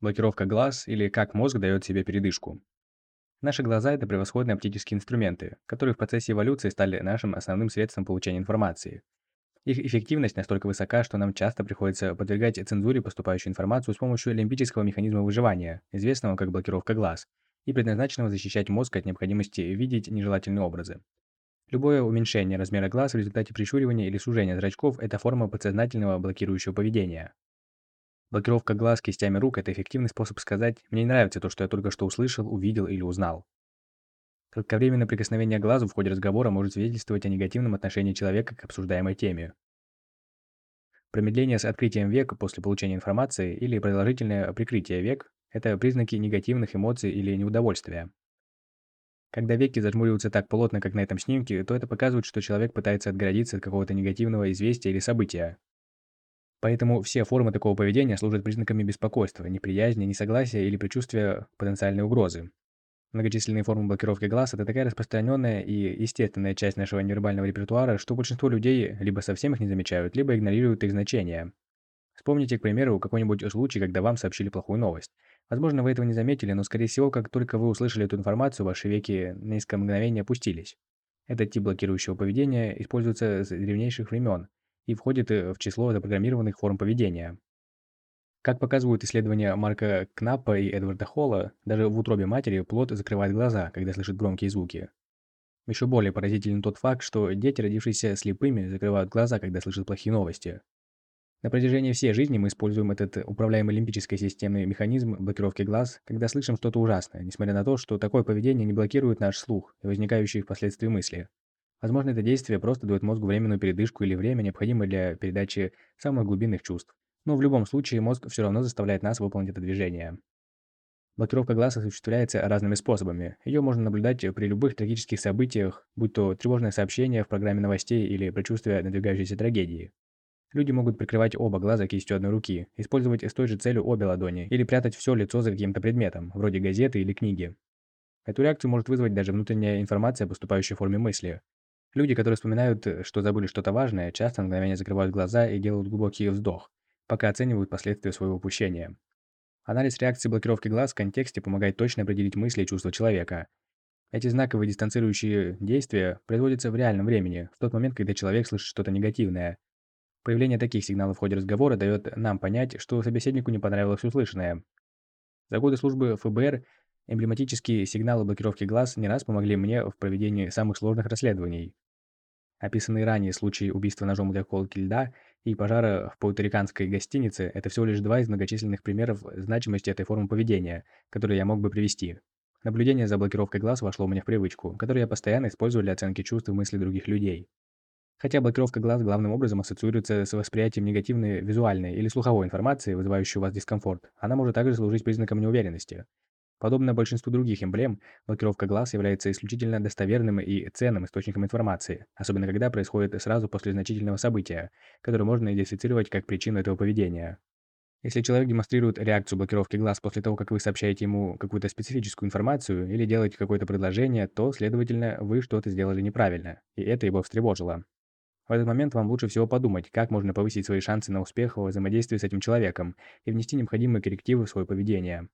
Блокировка глаз или как мозг дает себе передышку. Наши глаза – это превосходные оптические инструменты, которые в процессе эволюции стали нашим основным средством получения информации. Их эффективность настолько высока, что нам часто приходится подвергать цензуре поступающую информацию с помощью лимбического механизма выживания, известного как блокировка глаз, и предназначенного защищать мозг от необходимости видеть нежелательные образы. Любое уменьшение размера глаз в результате прищуривания или сужения зрачков – это форма подсознательного блокирующего поведения. Блокировка глаз кистями рук – это эффективный способ сказать «мне не нравится то, что я только что услышал, увидел или узнал». Кратковременное прикосновение к глазу в ходе разговора может свидетельствовать о негативном отношении человека к обсуждаемой теме. Промедление с открытием века после получения информации или продолжительное прикрытие век – это признаки негативных эмоций или неудовольствия. Когда веки зажмуриваются так плотно, как на этом снимке, то это показывает, что человек пытается отгородиться от какого-то негативного известия или события. Поэтому все формы такого поведения служат признаками беспокойства, неприязни, несогласия или предчувствия потенциальной угрозы. Многочисленные формы блокировки глаз – это такая распространенная и естественная часть нашего невербального репертуара, что большинство людей либо совсем их не замечают, либо игнорируют их значение. Вспомните, к примеру, какой-нибудь случай, когда вам сообщили плохую новость. Возможно, вы этого не заметили, но, скорее всего, как только вы услышали эту информацию, ваши веки на несколько мгновений опустились. Этот тип блокирующего поведения используется с древнейших времен и входит э, в число запрограммированных форм поведения. Как показывают исследования Марка Кнаппа и Эдварда Холла, даже в утробе матери плод закрывает глаза, когда слышит громкие звуки. Еще более поразителен тот факт, что дети, родившиеся слепыми, закрывают глаза, когда слышат плохие новости. На протяжении всей жизни мы используем этот управляемый лимбической системой механизм блокировки глаз, когда слышим что-то ужасное, несмотря на то, что такое поведение не блокирует наш слух и возникающие впоследствии мысли. Возможно, это действие просто дает мозгу временную передышку или время, необходимое для передачи самых глубинных чувств. Но в любом случае мозг все равно заставляет нас выполнить это движение. Блокировка глаз осуществляется разными способами. Ее можно наблюдать при любых трагических событиях, будь то тревожное сообщение в программе новостей или предчувствие надвигающейся трагедии. Люди могут прикрывать оба глаза кистью одной руки, использовать с той же целью обе ладони или прятать все лицо за каким-то предметом, вроде газеты или книги. Эту реакцию может вызвать даже внутренняя информация, поступающая в форме мысли. Люди, которые вспоминают, что забыли что-то важное, часто на мгновение закрывают глаза и делают глубокий вздох, пока оценивают последствия своего упущения. Анализ реакции блокировки глаз в контексте помогает точно определить мысли и чувства человека. Эти знаковые дистанцирующие действия производятся в реальном времени, в тот момент, когда человек слышит что-то негативное, Появление таких сигналов в ходе разговора дает нам понять, что собеседнику не понравилось услышанное. За годы службы ФБР эмблематические сигналы блокировки глаз не раз помогли мне в проведении самых сложных расследований. Описанные ранее случаи убийства ножом для колки льда и пожара в пуэрториканской гостинице – это всего лишь два из многочисленных примеров значимости этой формы поведения, которые я мог бы привести. Наблюдение за блокировкой глаз вошло у меня в привычку, которую я постоянно использую для оценки чувств и мыслей других людей. Хотя блокировка глаз главным образом ассоциируется с восприятием негативной визуальной или слуховой информации, вызывающей у вас дискомфорт, она может также служить признаком неуверенности. Подобно большинству других эмблем, блокировка глаз является исключительно достоверным и ценным источником информации, особенно когда происходит сразу после значительного события, которое можно идентифицировать как причину этого поведения. Если человек демонстрирует реакцию блокировки глаз после того, как вы сообщаете ему какую-то специфическую информацию или делаете какое-то предложение, то, следовательно, вы что-то сделали неправильно, и это его встревожило. В этот момент вам лучше всего подумать, как можно повысить свои шансы на успех во взаимодействии с этим человеком и внести необходимые коррективы в свое поведение.